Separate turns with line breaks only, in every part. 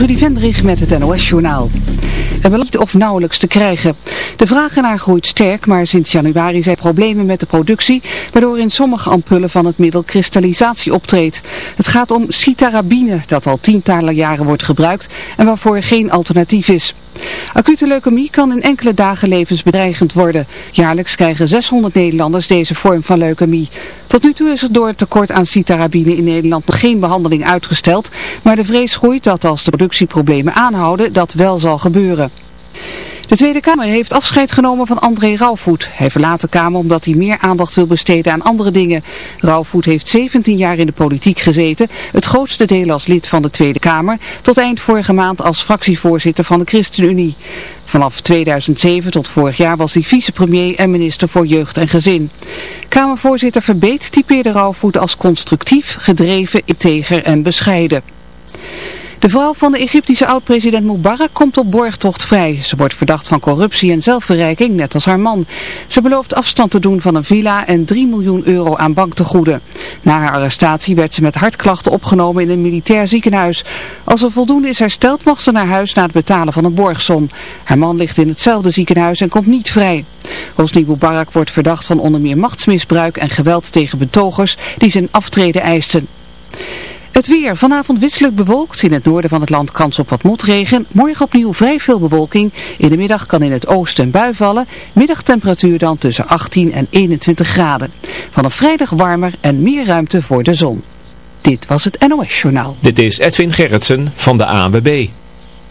Trudy Vendrich met het NOS-journaal. Er niet of nauwelijks te krijgen. De vraag ernaar groeit sterk, maar sinds januari zijn problemen met de productie, waardoor in sommige ampullen van het middel kristallisatie optreedt. Het gaat om citarabine, dat al tientallen jaren wordt gebruikt en waarvoor geen alternatief is. Acute leukemie kan in enkele dagen levensbedreigend worden. Jaarlijks krijgen 600 Nederlanders deze vorm van leukemie. Tot nu toe is er door het tekort aan citarabine in Nederland nog geen behandeling uitgesteld, maar de vrees groeit dat als de productieproblemen aanhouden, dat wel zal gebeuren. De Tweede Kamer heeft afscheid genomen van André Rauwvoet. Hij verlaat de Kamer omdat hij meer aandacht wil besteden aan andere dingen. Rauwvoet heeft 17 jaar in de politiek gezeten, het grootste deel als lid van de Tweede Kamer, tot eind vorige maand als fractievoorzitter van de ChristenUnie. Vanaf 2007 tot vorig jaar was hij vicepremier en minister voor Jeugd en Gezin. Kamervoorzitter Verbeet typeerde Rauwvoet als constructief, gedreven, integer en bescheiden. De vrouw van de Egyptische oud-president Mubarak komt op borgtocht vrij. Ze wordt verdacht van corruptie en zelfverrijking, net als haar man. Ze belooft afstand te doen van een villa en 3 miljoen euro aan banktegoeden. Na haar arrestatie werd ze met hartklachten opgenomen in een militair ziekenhuis. Als er voldoende is hersteld, mag ze naar huis na het betalen van een borgsom. Haar man ligt in hetzelfde ziekenhuis en komt niet vrij. Hosni Mubarak wordt verdacht van onder meer machtsmisbruik en geweld tegen betogers die zijn aftreden eisten. Het weer. Vanavond wisselijk bewolkt. In het noorden van het land kans op wat motregen. Morgen opnieuw vrij veel bewolking. In de middag kan in het oosten een bui vallen. Middagtemperatuur dan tussen 18 en 21 graden. Vanaf vrijdag warmer en meer ruimte voor de zon. Dit was het NOS Journaal.
Dit is Edwin Gerritsen van de ANWB.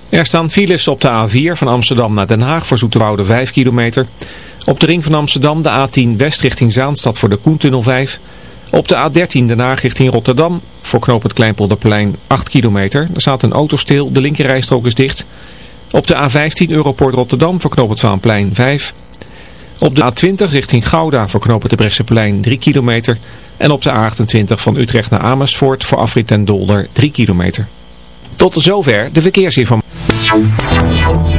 Er staan files op de A4 van Amsterdam naar Den Haag voor Zoeterwoude 5 kilometer. Op de ring van Amsterdam de A10 west richting Zaanstad voor de Koentunnel 5 op de A13 Den Haag richting Rotterdam voor knoop het Kleinpolderplein 8 kilometer. Er staat een auto stil, de linkerrijstrook is dicht. Op de A15 Europort Rotterdam voor knoop het Vaanplein 5. Op de A20 richting Gouda voor knoop het Brechtseplein 3 kilometer. En op de A28 van Utrecht naar Amersfoort voor afrit en Dolder 3 kilometer. Tot zover de verkeersinformatie.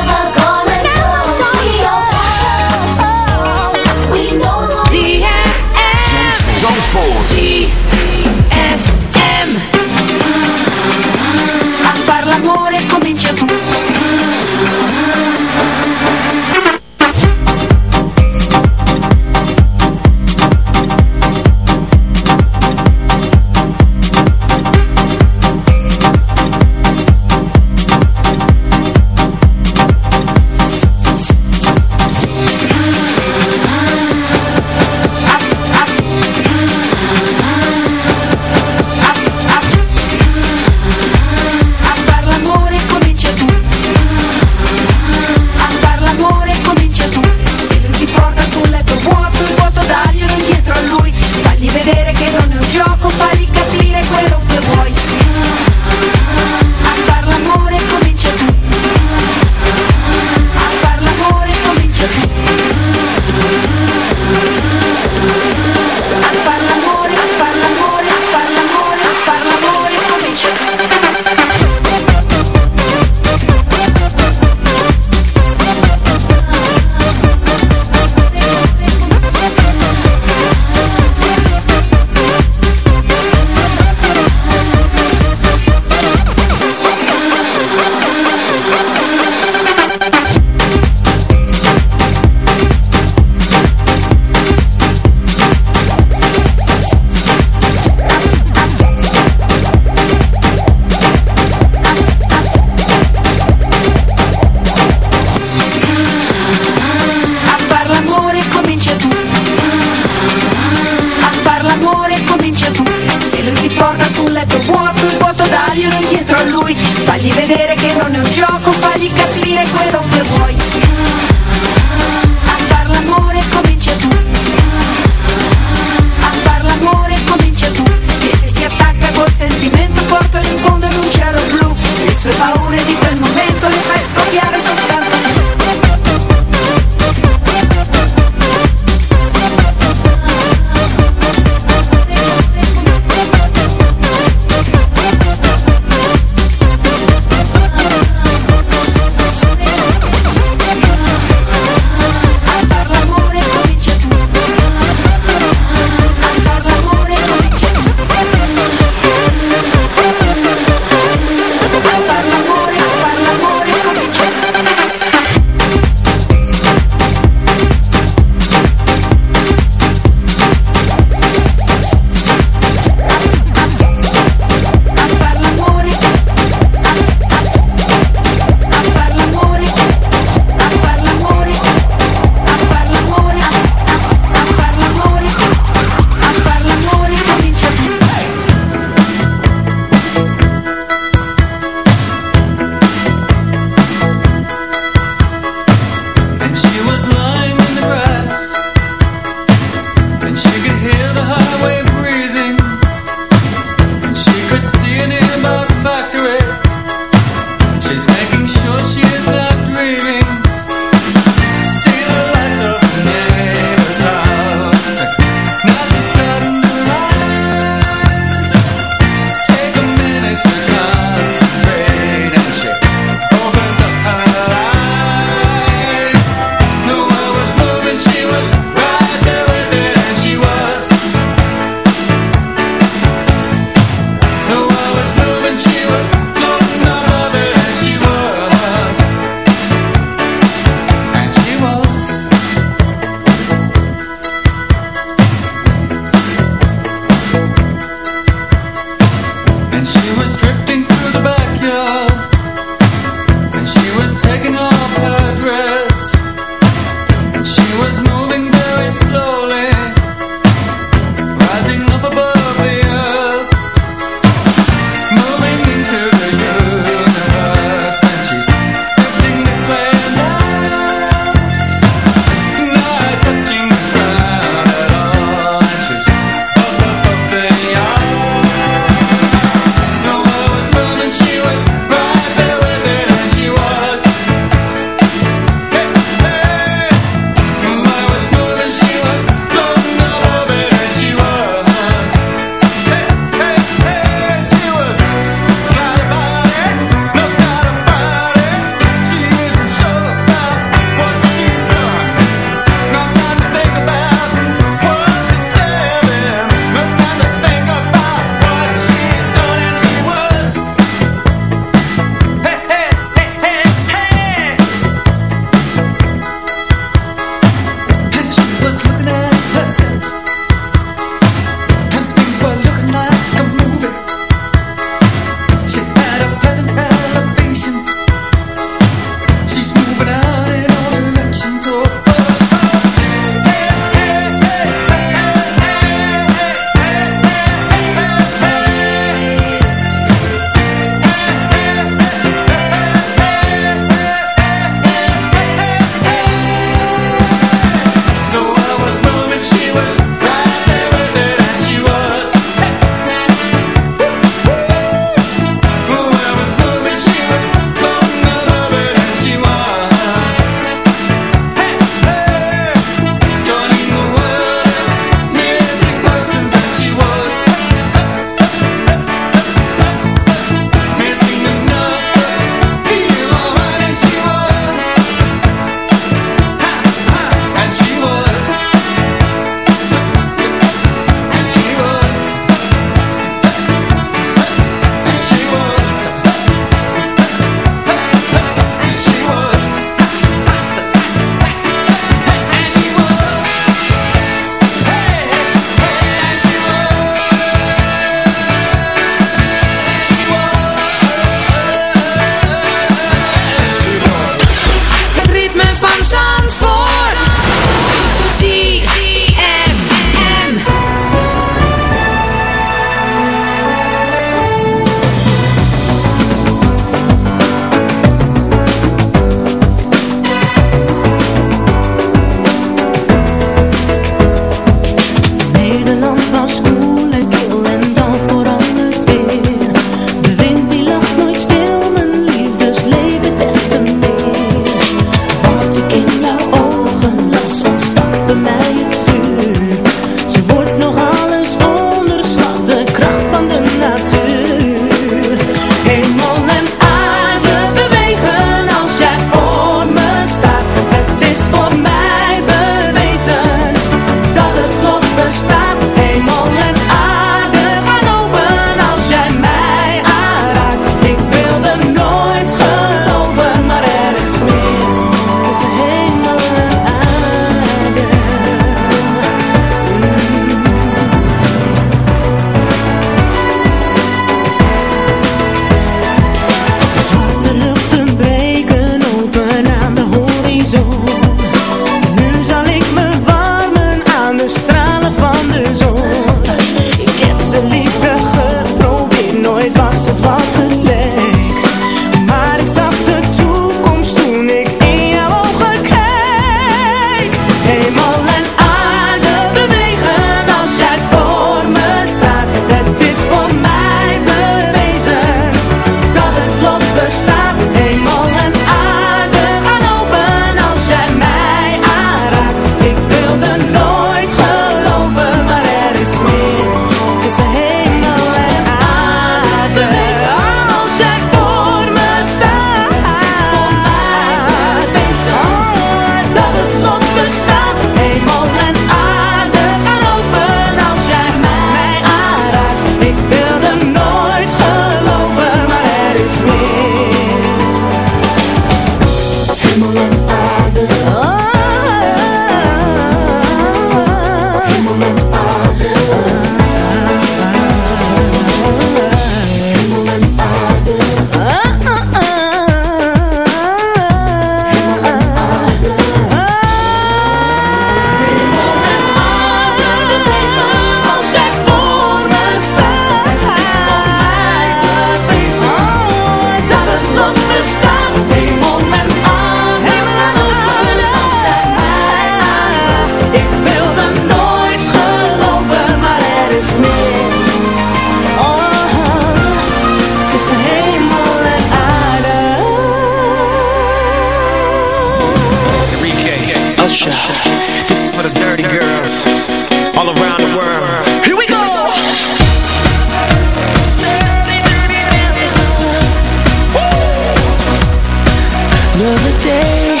Another day,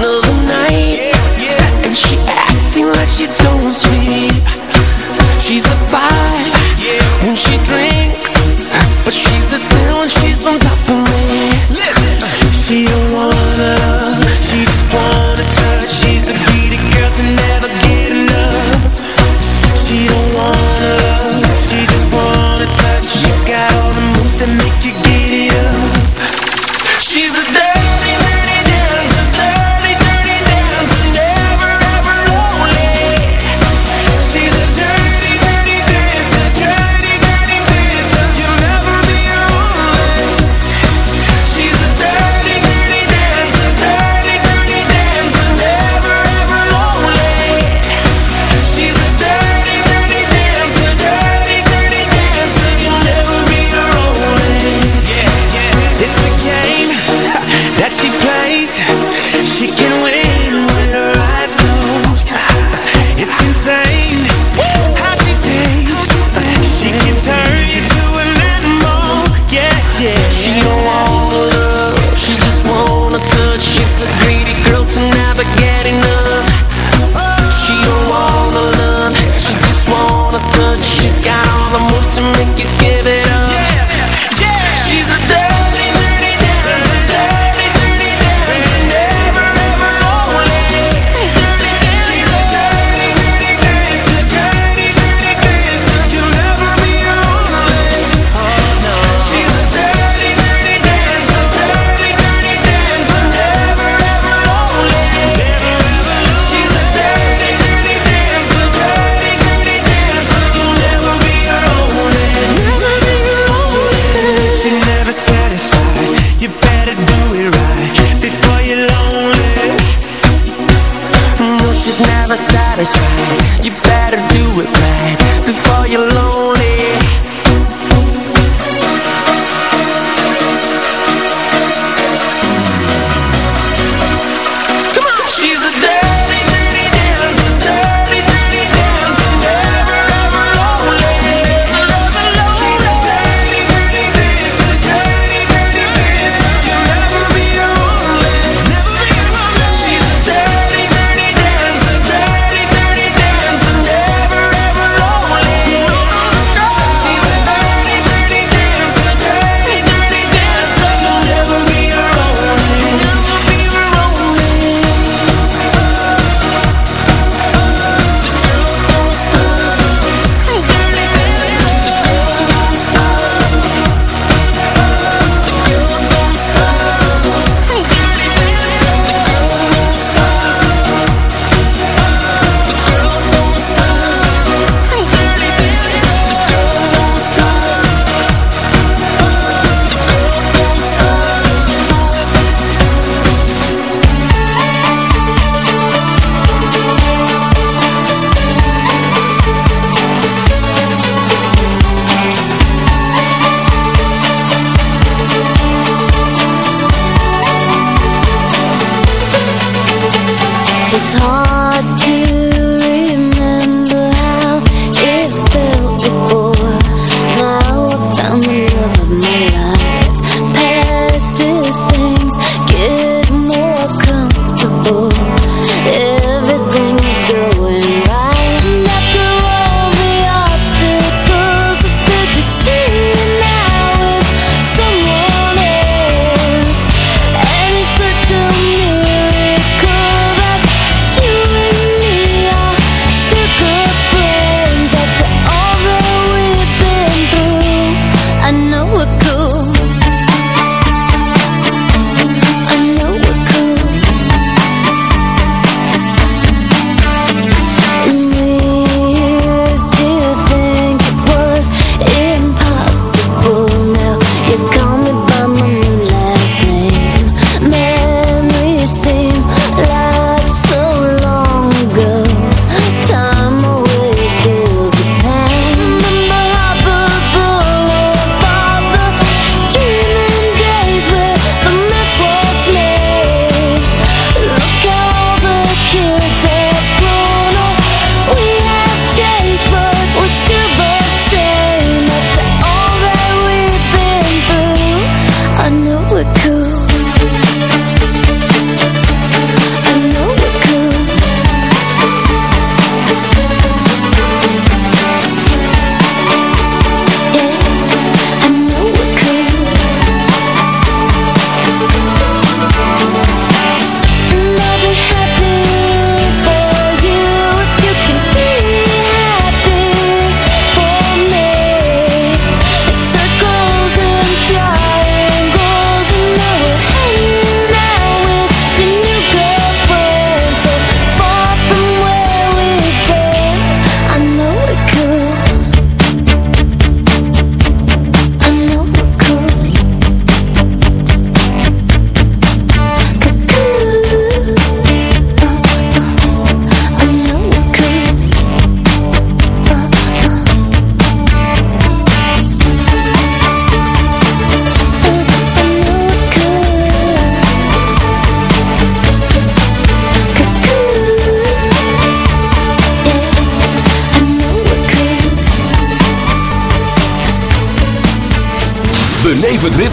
another night. And
she acting
like she don't sleep. She's a
fire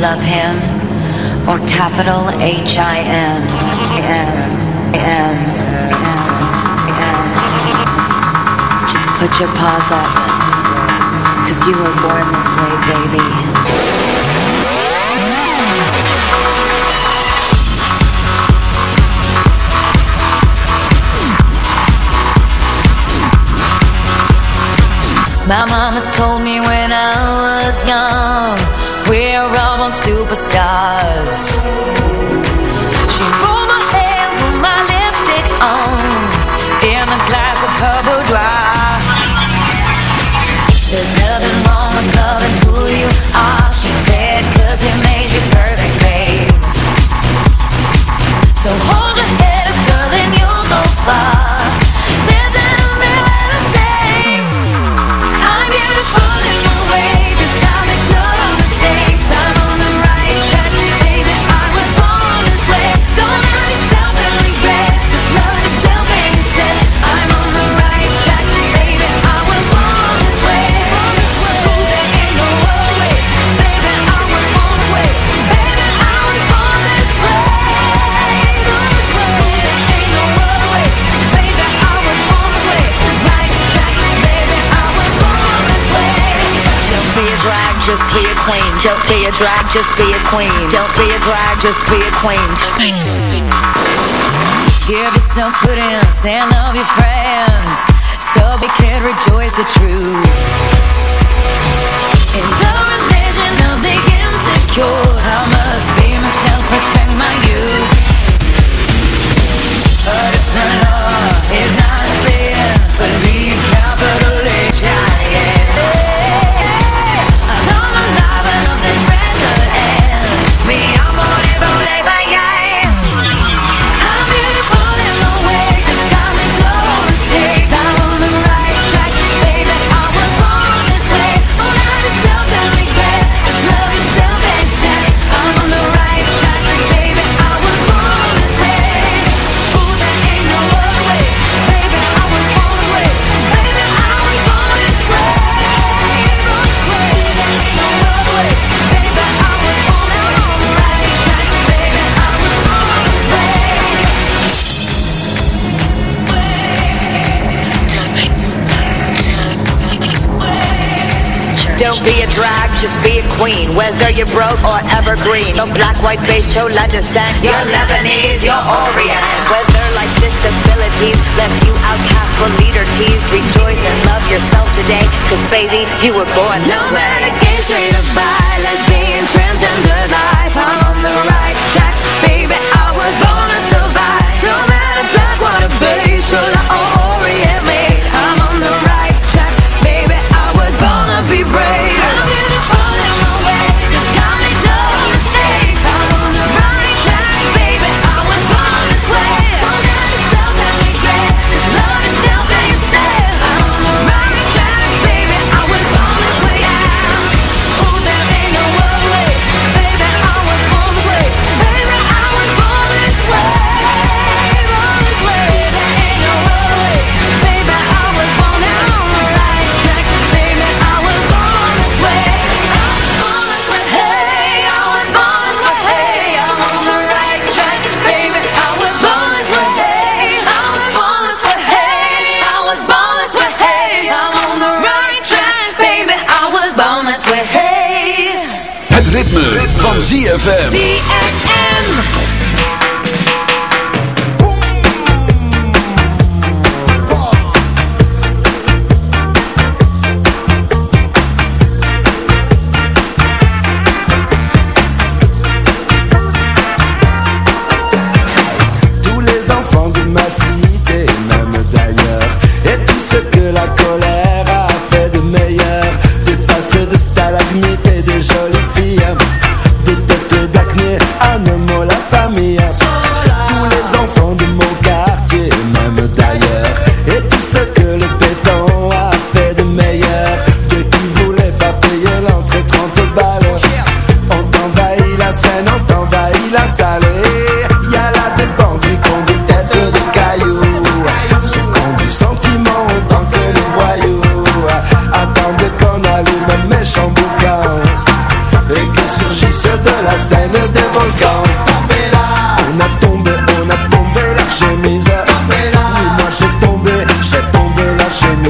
love
him, or capital H I M M M M. Just put your paws up, cause you were born this way, baby.
My mama told me when I was young, we're all stars. She pulled my hair, put my lipstick on In a glass of just
be a queen. Don't be a drag, just be a queen. Don't be a drag. just be a queen.
Give yourself prudence and love your friends, so we can rejoice the truth. In the religion of the insecure, I must be myself, respect my youth. But if my not is. be
a drag, just be a queen Whether you're broke or evergreen. You're black, white, beige, chola descent. You're, you're Lebanese, you're Orient. Whether like disabilities Left you outcast for leader teased Rejoice and love yourself today Cause baby, you were born this
no
way.
No matter gay, straight or bi Lesbian, transgender life I'm on the right track Baby, I was born to survive. No matter black, white or beige Chola or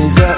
is that?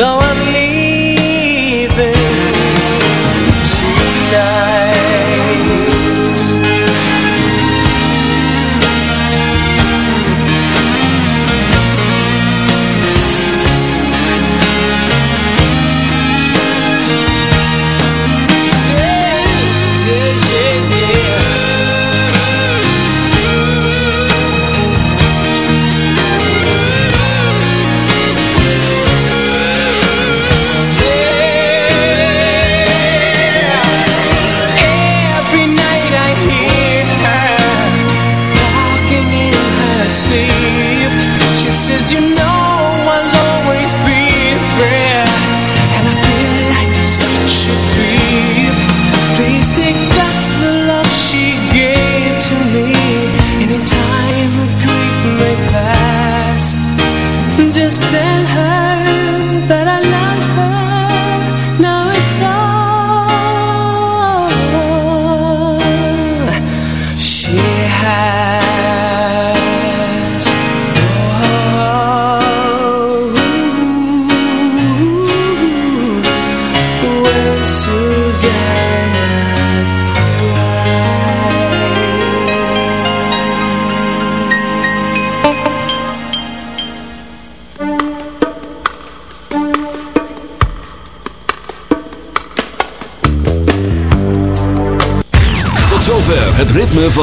Though I'm